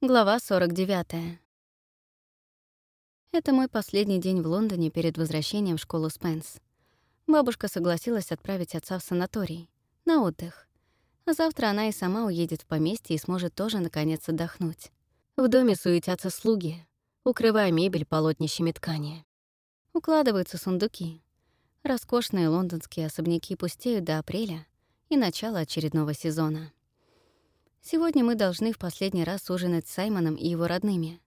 Глава 49. Это мой последний день в Лондоне перед возвращением в школу Спенс. Бабушка согласилась отправить отца в санаторий, на отдых. А завтра она и сама уедет в поместье и сможет тоже, наконец, отдохнуть. В доме суетятся слуги, укрывая мебель полотнищами ткани. Укладываются сундуки. Роскошные лондонские особняки пустеют до апреля и начала очередного сезона. Сегодня мы должны в последний раз ужинать с Саймоном и его родными.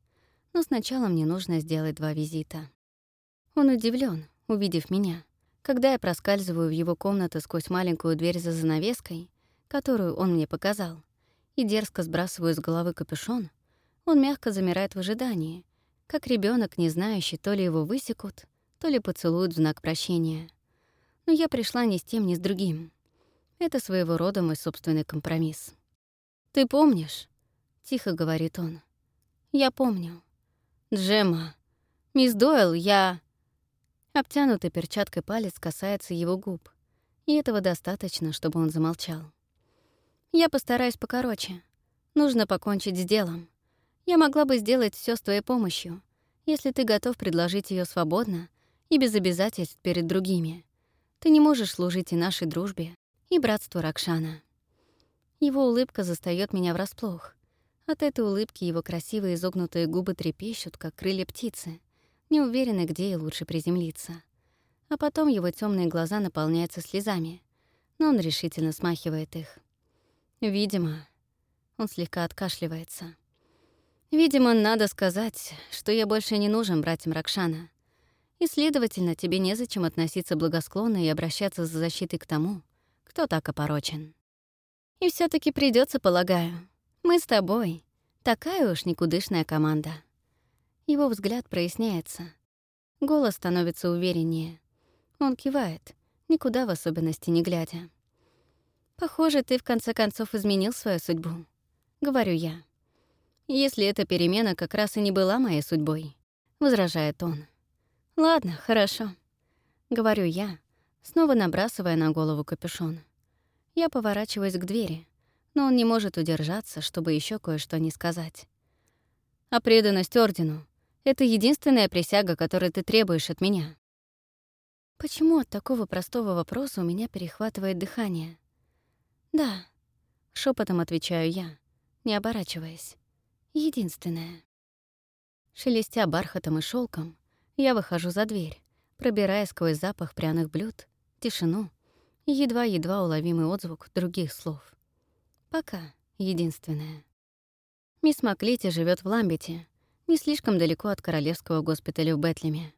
Но сначала мне нужно сделать два визита. Он удивлен, увидев меня. Когда я проскальзываю в его комнату сквозь маленькую дверь за занавеской, которую он мне показал, и дерзко сбрасываю с головы капюшон, он мягко замирает в ожидании, как ребенок, не знающий, то ли его высекут, то ли поцелуют в знак прощения. Но я пришла ни с тем, ни с другим. Это своего рода мой собственный компромисс. «Ты помнишь?» — тихо говорит он. «Я помню. Джема. Мисс Дойл, я...» Обтянутый перчаткой палец касается его губ, и этого достаточно, чтобы он замолчал. «Я постараюсь покороче. Нужно покончить с делом. Я могла бы сделать все с твоей помощью, если ты готов предложить ее свободно и без обязательств перед другими. Ты не можешь служить и нашей дружбе, и братству Ракшана». Его улыбка застаёт меня врасплох. От этой улыбки его красивые изогнутые губы трепещут, как крылья птицы, не уверены, где и лучше приземлиться. А потом его темные глаза наполняются слезами, но он решительно смахивает их. Видимо, он слегка откашливается. Видимо, надо сказать, что я больше не нужен братьям Ракшана. И, следовательно, тебе незачем относиться благосклонно и обращаться за защитой к тому, кто так опорочен. И все таки придется, полагаю. Мы с тобой. Такая уж никудышная команда. Его взгляд проясняется. Голос становится увереннее. Он кивает, никуда в особенности не глядя. «Похоже, ты в конце концов изменил свою судьбу», — говорю я. «Если эта перемена как раз и не была моей судьбой», — возражает он. «Ладно, хорошо», — говорю я, снова набрасывая на голову капюшон. Я поворачиваюсь к двери, но он не может удержаться, чтобы еще кое-что не сказать. «А преданность Ордену — это единственная присяга, которую ты требуешь от меня». Почему от такого простого вопроса у меня перехватывает дыхание? «Да», — шепотом отвечаю я, не оборачиваясь. «Единственное». Шелестя бархатом и шелком, я выхожу за дверь, пробирая сквозь запах пряных блюд, тишину едва-едва уловимый отзвук других слов. Пока единственное. Мисс Маклити живет в Ламбете, не слишком далеко от королевского госпиталя в Бетлеме.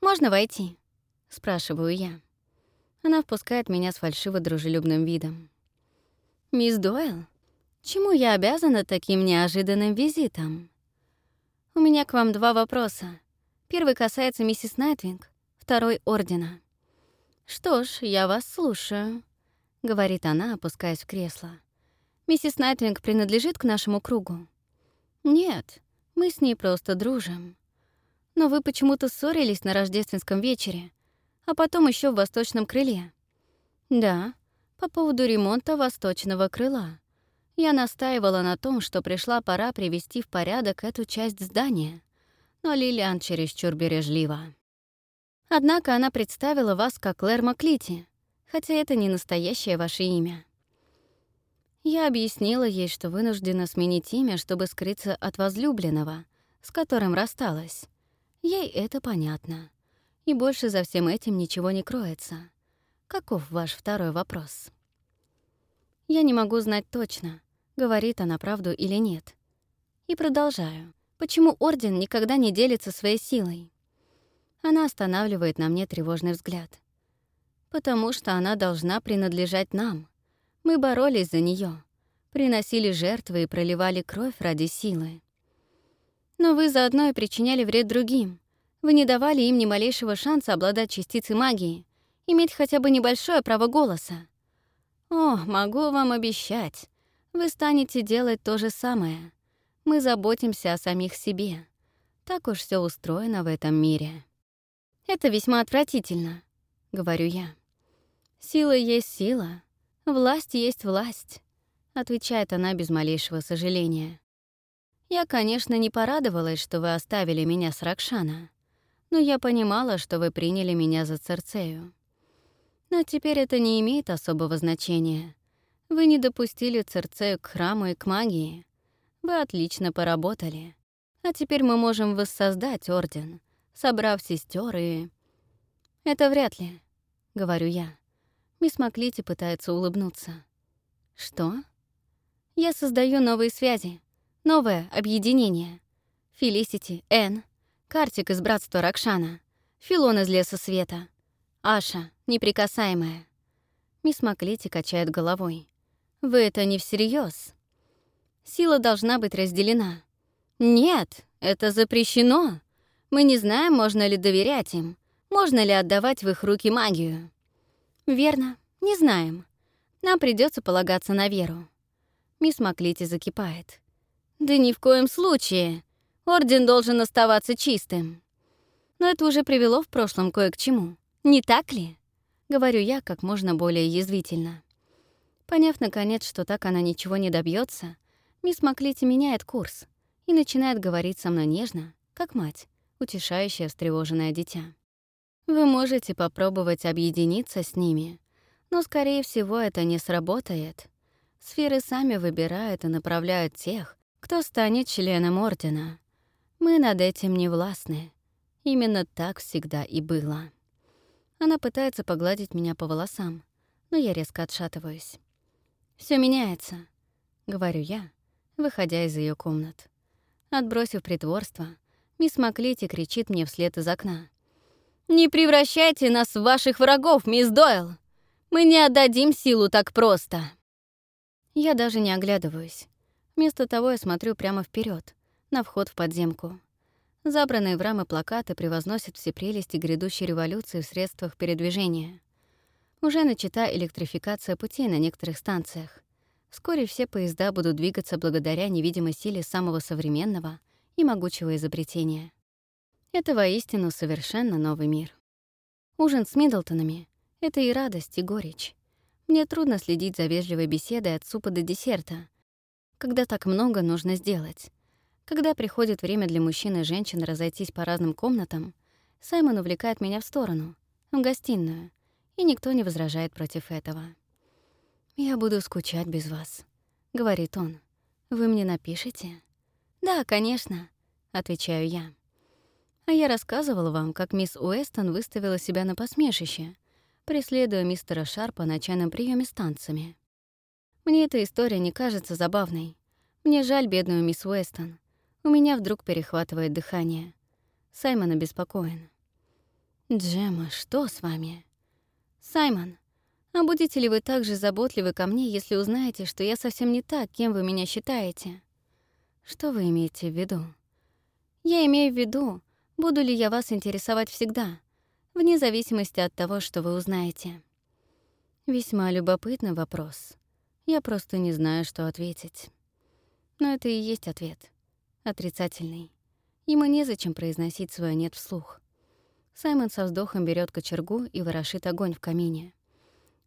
«Можно войти?» — спрашиваю я. Она впускает меня с фальшиво-дружелюбным видом. «Мисс Дойл, чему я обязана таким неожиданным визитом?» «У меня к вам два вопроса. Первый касается миссис Найтвинг, второй — Ордена». «Что ж, я вас слушаю», — говорит она, опускаясь в кресло. «Миссис Найтвинг принадлежит к нашему кругу?» «Нет, мы с ней просто дружим. Но вы почему-то ссорились на рождественском вечере, а потом еще в восточном крыле». «Да, по поводу ремонта восточного крыла. Я настаивала на том, что пришла пора привести в порядок эту часть здания, но Лилиан чересчур бережлива. Однако она представила вас как Клэр Маклити, хотя это не настоящее ваше имя. Я объяснила ей, что вынуждена сменить имя, чтобы скрыться от возлюбленного, с которым рассталась. Ей это понятно. И больше за всем этим ничего не кроется. Каков ваш второй вопрос? Я не могу знать точно, говорит она правду или нет. И продолжаю. Почему Орден никогда не делится своей силой? Она останавливает на мне тревожный взгляд. Потому что она должна принадлежать нам. Мы боролись за нее, приносили жертвы и проливали кровь ради силы. Но вы заодно и причиняли вред другим. Вы не давали им ни малейшего шанса обладать частицей магии, иметь хотя бы небольшое право голоса. О, могу вам обещать, вы станете делать то же самое. Мы заботимся о самих себе. Так уж все устроено в этом мире. Это весьма отвратительно, — говорю я. «Сила есть сила, власть есть власть», — отвечает она без малейшего сожаления. Я, конечно, не порадовалась, что вы оставили меня с Ракшана, но я понимала, что вы приняли меня за Церцею. Но теперь это не имеет особого значения. Вы не допустили Церцею к храму и к магии. Вы отлично поработали. А теперь мы можем воссоздать Орден, собрав сестер и... Это вряд ли, — говорю я. Мисс Маклити пытается улыбнуться. Что? Я создаю новые связи, новое объединение. Фелисити, Энн, Картик из Братства Ракшана, Филон из Леса Света, Аша, неприкасаемая. Мисс Маклити качает головой. Вы это не всерьез. Сила должна быть разделена. Нет, это запрещено. Мы не знаем, можно ли доверять им, можно ли отдавать в их руки магию. Верно, не знаем. Нам придется полагаться на веру. Мисс Маклити закипает. Да ни в коем случае. Орден должен оставаться чистым. Но это уже привело в прошлом кое к чему. Не так ли? Говорю я как можно более язвительно. Поняв, наконец, что так она ничего не добьется, мисс Маклити меняет курс и начинает говорить со мной нежно, как мать, утешающая встревоженное дитя. Вы можете попробовать объединиться с ними, но, скорее всего, это не сработает. Сферы сами выбирают и направляют тех, кто станет членом Ордена. Мы над этим не властны. Именно так всегда и было. Она пытается погладить меня по волосам, но я резко отшатываюсь. Все меняется», — говорю я, выходя из ее комнат. Отбросив притворство, мисс Маклити кричит мне вслед из окна. «Не превращайте нас в ваших врагов, мисс Дойл! Мы не отдадим силу так просто!» Я даже не оглядываюсь. Вместо того я смотрю прямо вперед, на вход в подземку. Забранные в рамы плакаты превозносят все прелести грядущей революции в средствах передвижения. Уже начата электрификация путей на некоторых станциях. Вскоре все поезда будут двигаться благодаря невидимой силе самого современного и могучего изобретения. Это воистину совершенно новый мир. Ужин с Миддлтонами — это и радость, и горечь. Мне трудно следить за вежливой беседой от супа до десерта, когда так много нужно сделать. Когда приходит время для мужчин и женщин разойтись по разным комнатам, Саймон увлекает меня в сторону, в гостиную, и никто не возражает против этого. «Я буду скучать без вас», — говорит он. «Вы мне напишете?» «Да, конечно», — отвечаю я. А я рассказывала вам, как мисс Уэстон выставила себя на посмешище, преследуя мистера Шарпа на чайном приеме с танцами. Мне эта история не кажется забавной. Мне жаль бедную мисс Уэстон. У меня вдруг перехватывает дыхание. Саймон обеспокоен. «Джема, что с вами?» «Саймон, а будете ли вы так же заботливы ко мне, если узнаете, что я совсем не так, кем вы меня считаете?» «Что вы имеете в виду?» «Я имею в виду, буду ли я вас интересовать всегда, вне зависимости от того, что вы узнаете». Весьма любопытный вопрос. Я просто не знаю, что ответить. Но это и есть ответ. Отрицательный. Ему незачем произносить свое «нет» вслух. Саймон со вздохом берет кочергу и ворошит огонь в камине.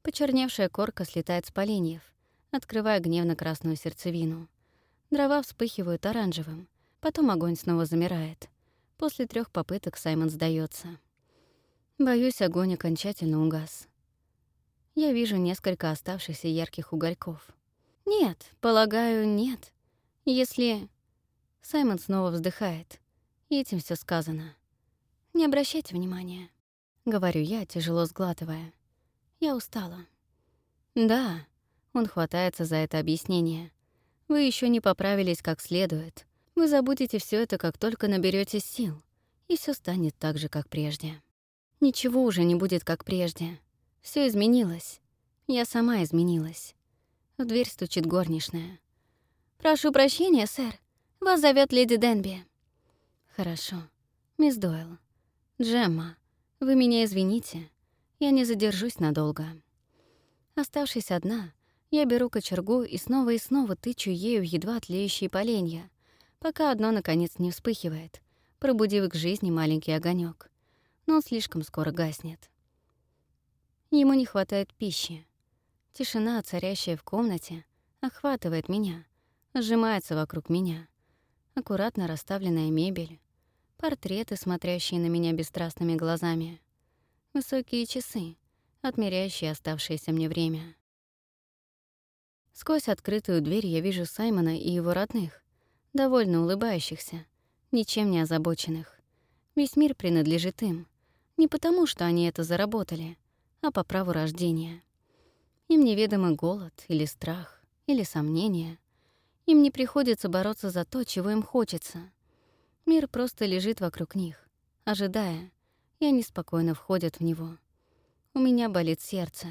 Почерневшая корка слетает с поленьев, открывая гневно-красную сердцевину. Дрова вспыхивают оранжевым, потом огонь снова замирает. После трех попыток Саймон сдается. Боюсь, огонь окончательно угас. Я вижу несколько оставшихся ярких угольков. Нет, полагаю, нет. Если... Саймон снова вздыхает. Этим все сказано. Не обращайте внимания. Говорю я, тяжело сглатывая. Я устала. Да, он хватается за это объяснение. Вы еще не поправились как следует. Вы забудете все это, как только наберете сил, и все станет так же, как прежде. Ничего уже не будет, как прежде. Все изменилось. Я сама изменилась. В дверь стучит горничная. «Прошу прощения, сэр. Вас зовет леди Денби». «Хорошо. Мисс Дойл, «Джемма, вы меня извините. Я не задержусь надолго». Оставшись одна, я беру кочергу и снова и снова тычу ею едва тлеющие поленья, пока одно, наконец, не вспыхивает, пробудив к жизни маленький огонек. Но он слишком скоро гаснет. Ему не хватает пищи. Тишина, царящая в комнате, охватывает меня, сжимается вокруг меня. аккуратно расставленная мебель, портреты, смотрящие на меня бесстрастными глазами, высокие часы, отмеряющие оставшееся мне время. Сквозь открытую дверь я вижу Саймона и его родных, довольно улыбающихся, ничем не озабоченных. Весь мир принадлежит им, не потому, что они это заработали, а по праву рождения. Им неведомы голод или страх, или сомнения. Им не приходится бороться за то, чего им хочется. Мир просто лежит вокруг них, ожидая, и они спокойно входят в него. У меня болит сердце.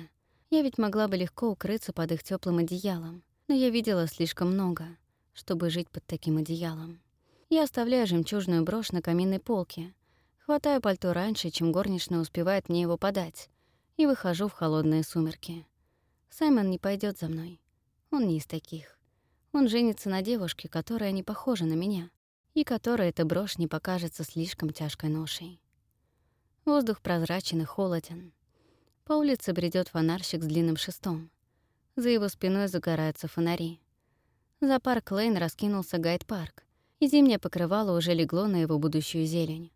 Я ведь могла бы легко укрыться под их теплым одеялом, но я видела слишком много, чтобы жить под таким одеялом. Я оставляю жемчужную брошь на каминной полке, хватаю пальто раньше, чем горничная успевает мне его подать, и выхожу в холодные сумерки. Саймон не пойдет за мной. Он не из таких. Он женится на девушке, которая не похожа на меня, и которой эта брошь не покажется слишком тяжкой ношей. Воздух прозрачен и холоден. По улице бредет фонарщик с длинным шестом. За его спиной загораются фонари. За парк Лейн раскинулся гайд-парк, и зимнее покрывало уже легло на его будущую зелень.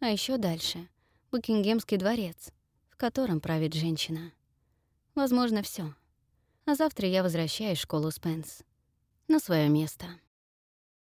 А еще дальше — Букингемский дворец, в котором правит женщина. Возможно, все. А завтра я возвращаюсь в школу Спенс. На свое место.